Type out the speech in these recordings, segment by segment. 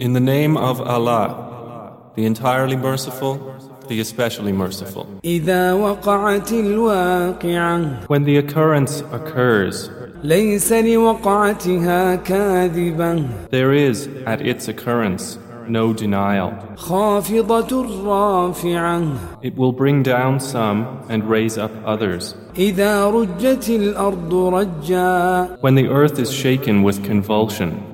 In the name of Allah, the entirely merciful, the especially merciful. When the occurrence occurs, there is at its occurrence no denial. It will bring down some and raise up others. When the earth is shaken with convulsion,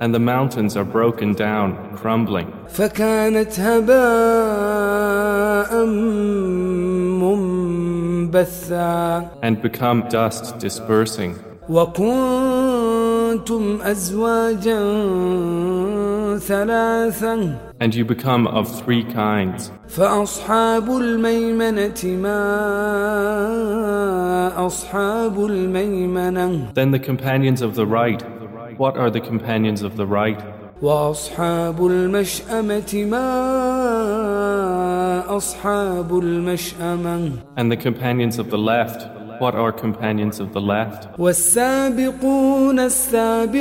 and the mountains are broken down, crumbling. And become dust dispersing. وكنتم أزواجا ثلاثا and you become of three kinds. فأصحاب الميمنة ما أصحاب الميمنة Then the companions of the right, what are the companions of the right? وأصحاب المشأمة ما أصحاب المشأمة And the companions of the left, what are companions of the left? والسابقون السابقون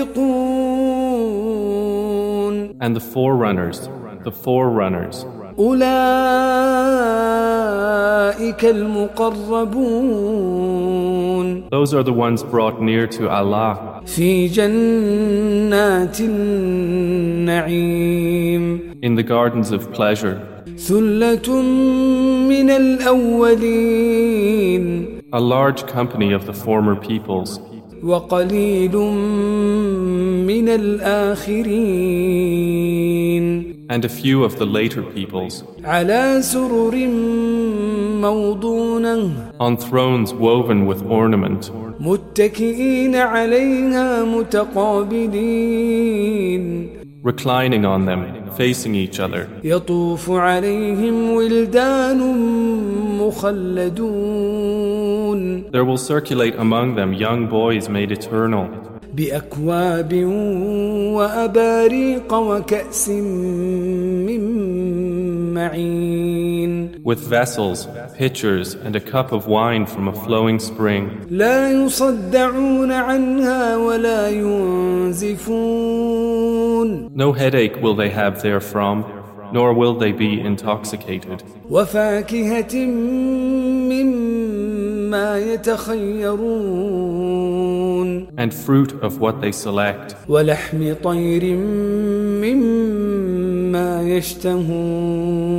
And the forerunners, the forerunners, أولئك المقربون those are the ones brought near to Allah في جنات النعيم in the gardens of pleasure. ثلة من الأولين A large company of the former peoples, وقليل من الآخرين and a few of the later peoples, على سرر موضونة on thrones woven with ornament, متكئين عليها متقابلين reclining on them, facing each other. يطوف عليهم ولدان مخلدون There will circulate among them young boys made eternal, بأكواب وأباريق وكأس من معين with vessels, pitchers, and a cup of wine from a flowing spring. لا يصدعون عنها ولا ينزفون No headache will they have therefrom, nor will they be intoxicated. وفاكهة مما يتخيرون And fruit of what they select, ولحم طير مما يشتهون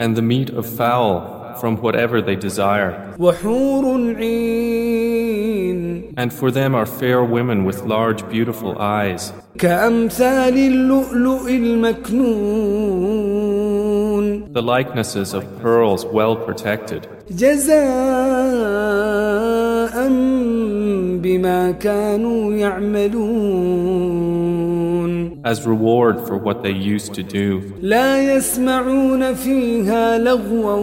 and the meat of fowl from whatever they desire. وحور عين And for them are fair women with large, beautiful eyes, كأمثال اللؤلؤ المكنون the likenesses of pearls well protected, جزاء بما كانوا يعملون as reward for what they used to do. لا يسمعون فيها لغوا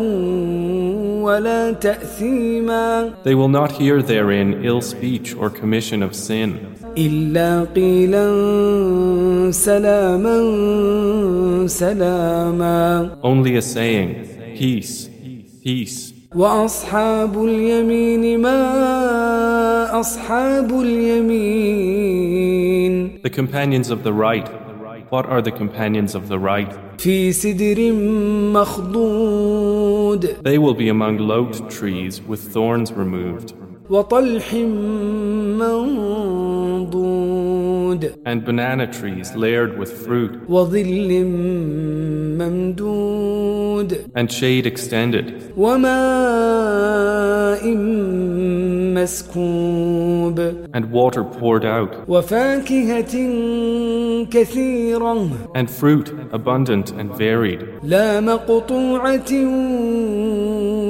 ولا تأثيما They will not hear therein ill speech or commission of sin, إلا قيلا سلاما سلاما only a saying, Peace, peace. وأصحاب اليمين ما أصحاب اليمين The companions of the right, what are the companions of the right? في سدر مخضود They will be among lote trees with thorns removed, وطلح منضود and banana trees layered with fruit, وظل ممدود and shade extended, وماء مسكوب and water poured out, وفاكهة كثيرة and fruit abundant and varied, لا مقطوعة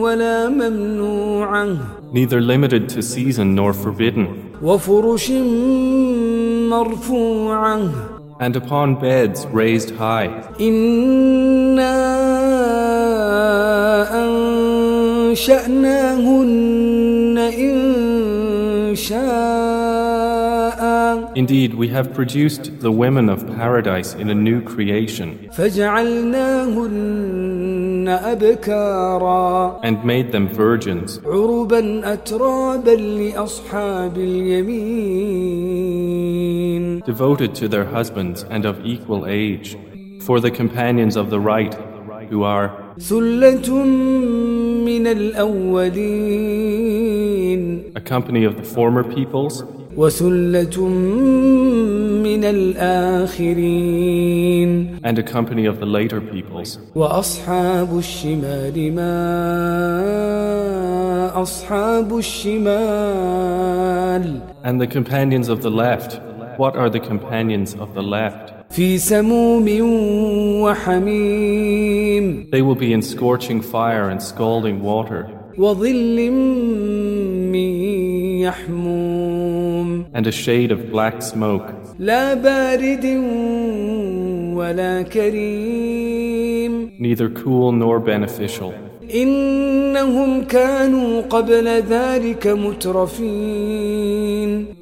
ولا ممنوعة neither limited to season nor forbidden, وفرش مرفوعة and upon beds raised high. Indeed, we have produced the women of paradise in a new creation and made them virgins devoted to their husbands and of equal age, for the companions of the right who are a company of the former peoples and a company of the later peoples. and the companions of the left what are the companions of the left? They will be in scorching fire and scalding water. And a shade of black smoke. Neither cool nor beneficial. إنهم كانوا قبل ذلك مترفين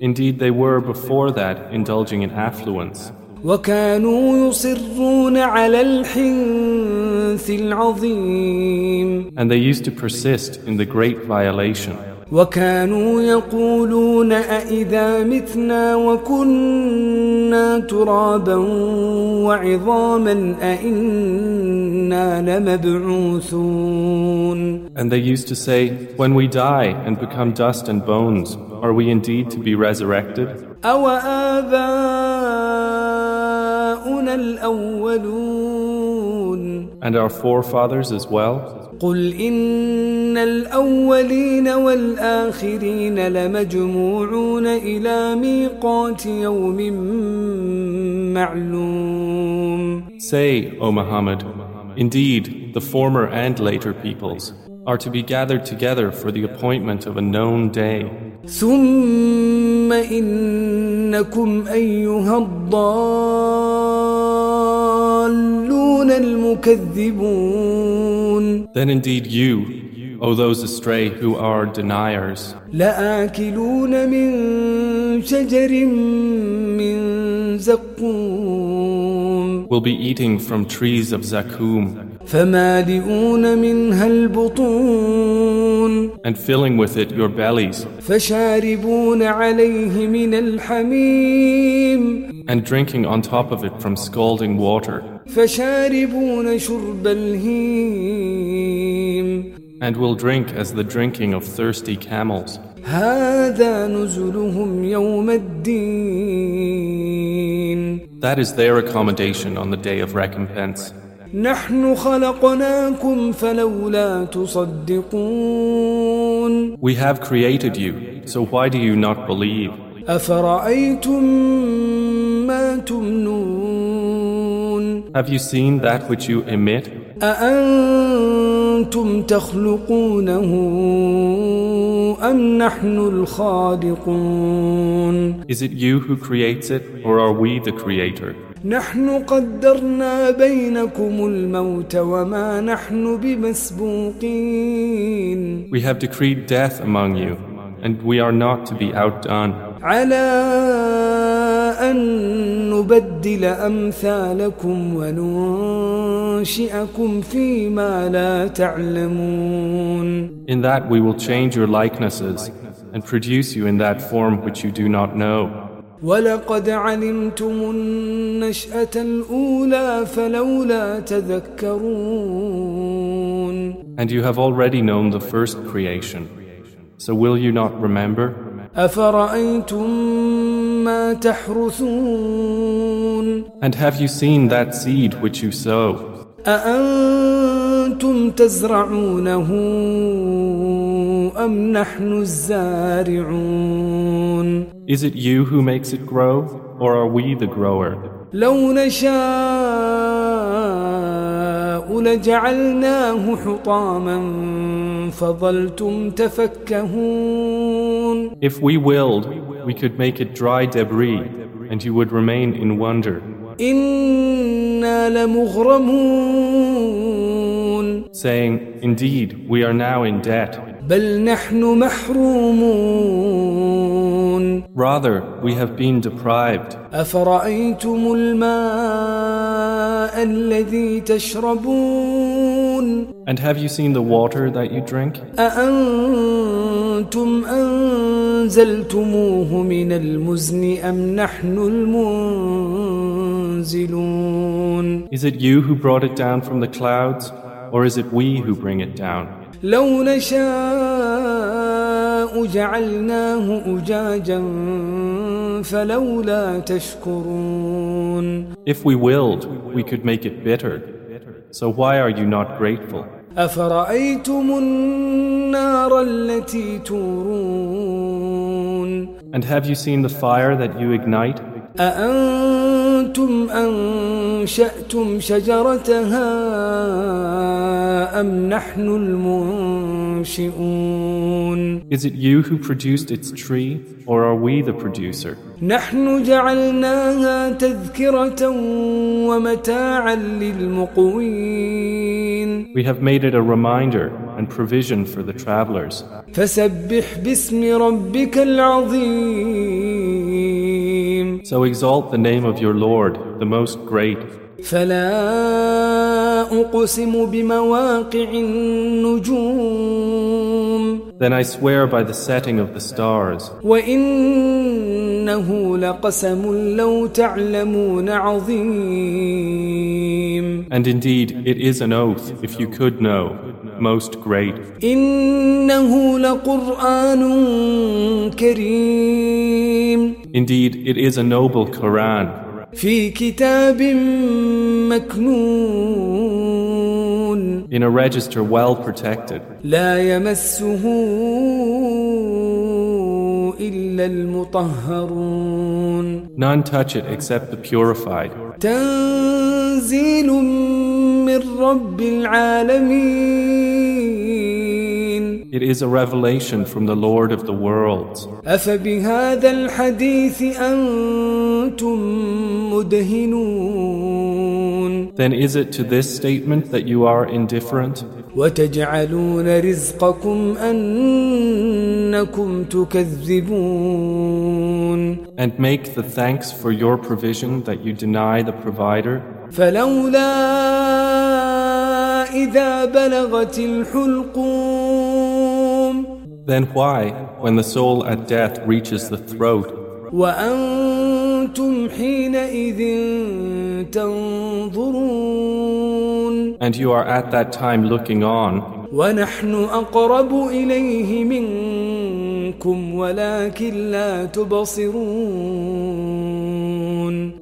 Indeed, they were before that indulging in affluence, وكانوا يصرون على الحنث العظيم and they used to persist in the great violation. وكانوا يقولون أإذا متنا وكنا ترابا وعظاما أإنا لمبعوثون And they used to say, When we die and become dust and bones, are we indeed to be resurrected? أو آباؤنا الأولون And our forefathers as well? قل إن الأولين والآخرين لمجموعون إلى ميقات يوم معلوم Say, O Muhammad, indeed, the former and later peoples are to be gathered together for the appointment of a known day. ثم إنكم أيها الضالون المكذبون Then indeed you, O those astray who are deniers, will be eating from trees of Zaqqum. and filling with it your bellies. and drinking on top of it from scalding water. فشاربون شرب الهيم and will drink as the drinking of thirsty camels. That is their accommodation on the day of recompense. We have created you, so why do you not believe? Have you seen that which you emit? أأنتم تخلقونه أم نحن الخالقون Is it you who creates it, or are we the creator? نحن قدرنا بينكم الموت وما نحن بمسبوقين We have decreed death among you, and we are not to be outdone. على أن نبدل أمثالكم وننشئكم فيما لا تعلمون In that we will change your likenesses and produce you in that form which you do not know. ولقد علمتم النشأة الأولى فلولا تذكرون And you have already known the first creation. So will you not remember? أفرأيتم ما تحرثون And have you seen that seed which you sow? أأنتم تزرعونه أم نحن الزارعون Is it you who makes it grow, or are we the grower? لو نشاء لجعلناه حطاما فظلتم تفكهون If we willed, we could make it dry debris, and you would remain in wonder, إنا لمغرمون saying, Indeed, we are now in debt. بل نحن محرومون Rather, we have been deprived. أفرأيتم الماء الذي تشربون And have you seen the water that you drink? أأنتم أنزلتموه من المزن أم نحن المنزلون Is it you who brought it down from the clouds, or is it we who bring it down? لو نشاء جعلناه أجاجا فلولا تشكرون If we willed, we could make it bitter. So why are you not grateful? أفرأيتم النار التي تورون And have you seen the fire that you ignite? أأنتم أنشأتم شجرتها Is it you who produced its tree, or are we the producer? نحن جعلناها تذكرة ومتاعا للمقوين We have made it a reminder and provision for the travelers. فسبح باسم ربك العظيم So exalt the name of your Lord, the most great. فلا أقسم بمواقع النجوم Then I swear by the setting of the stars. وإنه لقسم لو تعلمون عظيم And indeed, it is an oath, if you could know, most great. إنه لقرآن كريم Indeed, it is a noble Quran في كتاب مكنون in a register well protected. لا يمسه إلا المطهرون None touch it except the purified. تنزيل من رب العالمين It is a revelation from the Lord of the worlds. أفبهذا الحديث أنتم مدهنون Then is it to this statement that you are indifferent? وتجعلون رزقكم أنكم تكذبون And make the thanks for your provision that you deny the provider? فلولا إذا بلغت الحلقوم Then why, when the soul at death reaches the throat, وأنتم حينئذ تنظرون and you are at that time looking on, ونحن أقرب إليه منكم ولكن لا تبصرون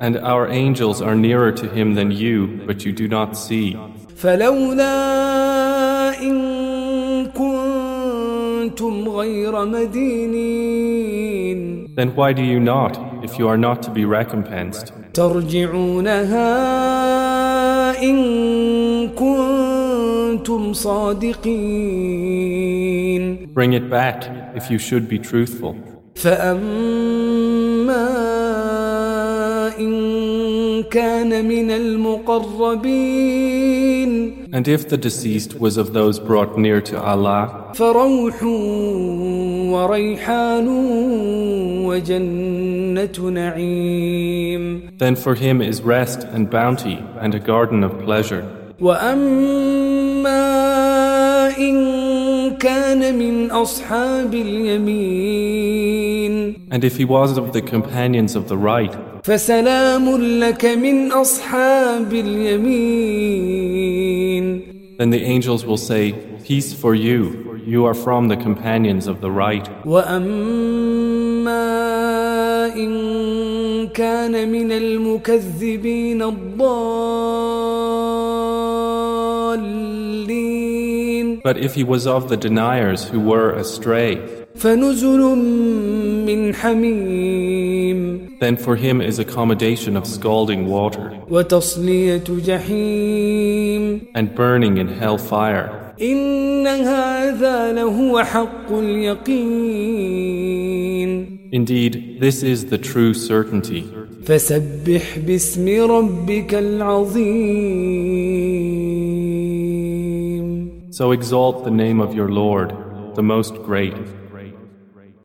and our angels are nearer to him than you, but you do not see? فلولا إن كنتم غير مدينين Then why do you not, if you are not to be recompensed? ترجعونها إن كنتم صادقين Bring it back, if you should be truthful. فأما And if the deceased was of those brought near to Allah, then for him is rest and bounty and a garden of pleasure. And if he was of the companions of the right, فسلام لك من أصحاب اليمين then the angels will say, Peace for you, you are from the companions of the right. وأما إن كان من المكذبين الضالين But if he was of the deniers who were astray, فنزل من حميم then for him is accommodation of scalding water and burning in hellfire. Indeed, this is the true certainty. So exalt the name of your Lord, the Most Great.